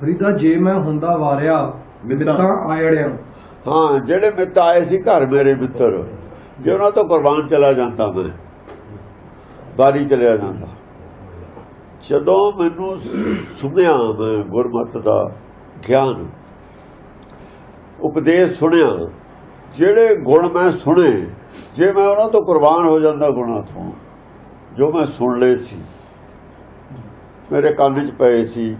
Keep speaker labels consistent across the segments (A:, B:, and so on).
A: ਫਰੀਦਾ ਜੇ ਮੈਂ ਹੁੰਦਾ ਵਾਰਿਆ ਮਿੱਤਾਂ ਆਇੜਿਆ
B: ਹਾਂ ਜਿਹੜੇ ਮਿੱਤ ਆਏ ਸੀ ਘਰ ਮੇਰੇ ਮਿੱਤਰ ਜੇ ਉਹਨਾਂ ਤੋਂ ਕੁਰਬਾਨ ਚਲਾ ਜਾਂਦਾ ਮੈਂ ਬਾਰੀ ਚਲਿਆ ਜਾਂਦਾ। ਜਦੋਂ ਮੈਨੂੰ ਸੁਣਿਆ ਮੈਂ ਗੁਰਮਤ ਦਾ ਗਿਆਨ ਉਪਦੇਸ਼ ਸੁਣਿਆ ਜਿਹੜੇ ਗੁਣ ਮੈਂ ਸੁਣੇ ਜੇ ਮੈਂ ਉਹਨਾਂ ਤੋਂ ਕੁਰਬਾਨ ਹੋ ਜਾਂਦਾ ਗੁਣਾਂ ਤੋਂ ਜੋ ਮੈਂ ਸੁਣ ਲਏ ਸੀ ਮੇਰੇ ਕੰਨ 'ਚ ਪਏ ਸੀ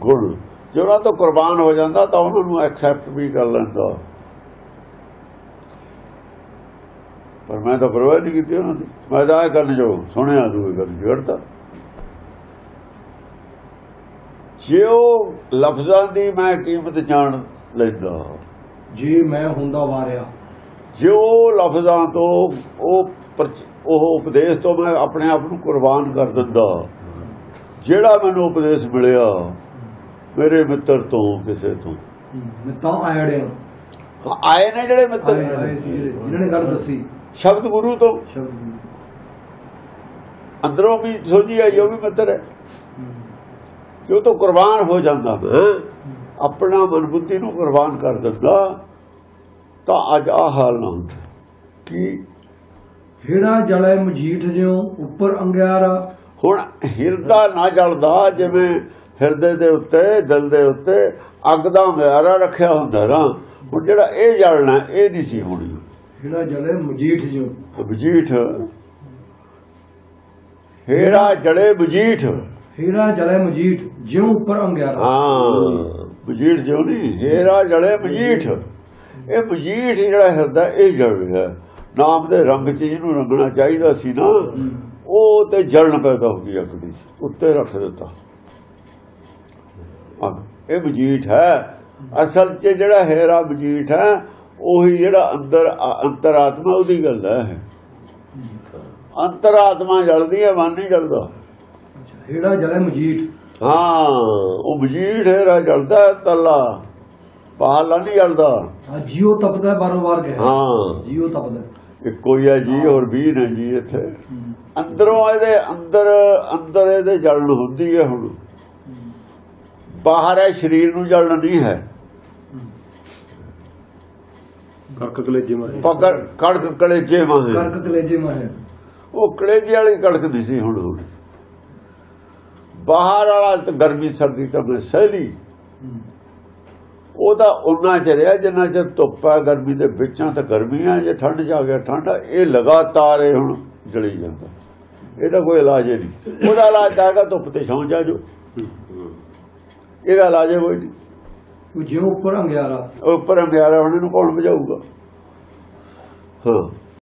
B: ਗੁਣ ਜੇ ਉਹਨਾਂ ਤੋਂ ਕੁਰਬਾਨ ਹੋ ਜਾਂਦਾ ਤਾਂ ਉਹਨਾਂ ਨੂੰ ਐਕਸੈਪਟ ਵੀ ਕਰ ਲੈਂਦਾ। ਪਰ ਮੈਂ ਤਾਂ ਪਰਵਾਹ ਨਹੀਂ ਕੀਤੀ ਉਹਨਾਂ ਦੀ। ਮੈਂ ਤਾਂ ਇਹ ਕਰਨ ਜੋ ਸੁਣਿਆ ਦੂਏ ਗੱਲ ਜੜਦਾ ਜੇ ਉਹ ਲਫ਼ਜ਼ਾਂ ਦੀ ਮੈਂ ਕੀਮਤ ਜਾਣ ਲੈਂਦਾ।
A: ਜੇ ਮੈਂ ਹੁੰਦਾ ਵਾਰਿਆ।
B: ਜੇ ਉਹ ਲਫ਼ਜ਼ਾਂ ਤੋਂ ਉਹ ਉਹ ਉਪਦੇਸ਼ ਤੋਂ ਮੈਂ ਆਪਣੇ ਆਪ ਨੂੰ ਕੁਰਬਾਨ ਕਰ ਦਿੰਦਾ। ਜਿਹੜਾ ਮੈਨੂੰ ਉਪਦੇਸ਼ ਮਿਲਿਆ ਮੇਰੇ ਮਿੱਤਰ ਤੋਂ ਕਿਸੇ ਤੋਂ।
A: ਮਿੱਤਾਂ
B: ਹਾਂ, ਆਏ ਨੇ ਜਿਹੜੇ ਮਿੱਤਰ?
A: ਆਏ ਆਏ ਜਿਨ੍ਹਾਂ ਨੇ ਗੱਲ ਦੱਸੀ।
B: ਸ਼ਬਦ ਗੁਰੂ ਤੋਂ। ਅੰਦਰੋਂ ਵੀ ਸੋਝੀ ਆਈ ਉਹ ਵੀ ਮਿੱਤਰ ਹੈ। ਕਿ ਉਹ ਤੋਂ ਕੁਰਬਾਨ ਹੋ ਜਾਂਦਾ। ਮੈਂ ਆਪਣਾ ਮਨ ਬੁੱਧੀ ਨੂੰ ਕੁਰਬਾਨ ਕਰ ਦਿੰਦਾ ਤਾਂ ਅੱਜ ਆ ਹਾਲ ਨਾ ਹੁੰਦਾ। ਕਿ?
A: ਹੇੜਾ ਜਲੇ ਮਜੀਠ ਜਿਉ ਉੱਪਰ ਅੰਗਿਆਰਾ।
B: ਹੁਣ ਹਿਰਦਾ ਨਾ ਜਲਦਾ ਜਿਵੇਂ ਹਿਰਦੇ ਦੇ ਉੱਤੇ ਦਿਲ ਦੇ ਉੱਤੇ ਅੱਗ ਦਾ ਅੰਗਾਰਾ ਰੱਖਿਆ ਹੁੰਦਾ ਨਾ। ਹੁਣ ਜਿਹੜਾ ਇਹ ਜਲਣਾ ਇਹ ਨਹੀਂ ਸੀ ਹੋਣੀ।
A: ਹੇੜਾ ਜਲੇ ਮਜੀਠ ਜਿਉ
B: ਮਜੀਠ। ਹੇਰਾ ਜੜੇ ਮਜੀਠ।
A: ਹੇੜਾ ਜਲੇ ਮਜੀਠ ਜਿਉ ਉੱਪਰ ਅੰਗਿਆਰਾ।
B: ਹਾਂ ਮਜੀਠ ਜੋ ਨਹੀਂ ਹੇਰਾ ਜੜੇ ਮਜੀਠ। ਇਹ ਮਜੀਠ ਜਿਹੜਾ ਹਿਰਦਾ ਇਹ ਜਲ ਰਿਹਾ। ਨਾਮ ਦੇ ਰੰਗ ਚ ਜਿਹਨੂੰ ਰੰਗਣਾ ਚਾਹੀਦਾ ਸੀ ਨਾ। ਉਹ ਤੇ ਜਲਣ ਪੈਦਾ ਹੋ ਗਈ ਅੱਗ ਦੀ ਉੱਤੇ ਰੱਖ ਦਿੱਤਾ। ਅੱਗ ਇਹ ਮਜੀਠ ਹੈ। ਅਸਲ 'ਚ ਜਿਹੜਾ ਹੇਰਾ ਮਜੀਠ ਹੈ ਉਹੀ ਜਿਹੜਾ ਅੰਦਰ ਅੰਤਰਾਤਮਾ ਉਹਦੀ ਗੱਲ ਹੈ। ਅੰਤਰਾਤਮਾ ਜਲਦੀ ਹੈ ਮਨ ਨਹੀਂ ਜਲਦਾ।
A: ਹੇੜਾ ਜਲੇ ਮਜੀਠ
B: ਹਾਂ ਉਹ ਮਜੀਠ ਹੇਰਾ ਜਲਦਾ ਤੱਲਾ। ਪਹਾਲਾ ਨਹੀਂ ਜਲਦਾ।
A: ਜਿਉ ਤਪਦਾ ਬਾਰੋ ਬਾਰ ਗਿਆ
B: ਹਾਂ।
A: ਜਿਉ ਤਪਦਾ
B: ਇੱਕੋ ਹੀ ਹੈ ਜੀ ਹੋਰ ਵੀ ਨੇ ਜੀ ਇੱਥੇ। ਅੰਦਰੋਂ ਇਹਦੇ ਅੰਦਰ ਅੰਦਰ ਇਹਦੇ ਜਲਣ ਹੁੰਦੀ ਹੈ ਹੁਣ। ਬਾਹਰ ਹੈ ਸਰੀਰ ਨੂੰ ਜਲਣ ਨਹੀਂ ਹੈ।
C: ਕੱਕ ਕਲੇਜੇ ਮਾਰੇ
B: ਪਕੜ ਕੜਕ ਕਲੇਜੇ ਮਾਹੇ।
A: ਕਰਕ ਕਲੇਜੇ ਮਾਹੇ।
B: ਉਹ ਕਲੇਜੇ ਵਾਲੀ ਕੜਕ ਨਹੀਂ ਸੀ ਹੁਣ ਹੁਣ ਬਾਹਰ ਵਾਲਾ ਤਾਂ ਗਰਮੀ ਸਰਦੀ ਤਾਂ ਮੈਂ ਸਹਿਲੀ। ਉਹਦਾ ਉਹਨਾਂ ਚ ਰਿਹਾ ਜਿੰਨਾ ਚਿਰ ਧੁੱਪ ਹੈ ਗਰਮੀ ਦੇ ਵਿੱਚਾਂ ਤਾਂ ਗਰਮੀ ਆ ਜੇ ਠੰਡ ਜਾ ਗਿਆ ਠੰਡ ਆ, ਇਹ ਲਗਾਤਾਰ ਇਹ ਹੁਣ ਜਲੀ ਜਾਂਦਾ। ਇਹਦਾ ਕੋਈ ਇਲਾਜ ਨਹੀਂ। ਉਹਦਾ ਇਲਾਜ ਤਾਂ ਹੈਗਾ ਧੁੱਪ ਤੇ ਛਾਂ ਜਾ ਜੋ ਇਹਦਾ ਇਲਾਜ ਹੀ ਕੋਈ ਨਹੀਂ।
A: ਜਿਉ ਉੱਪਰ ਅੰਗਿਆਰਾ।
B: ਉੱਪਰ ਅੰਗਿਆਰਾ ਹੁਣ ਇਹਨੂੰ ਕੌਣ ਬੁਝਾਊਗਾ ਹਾਂ।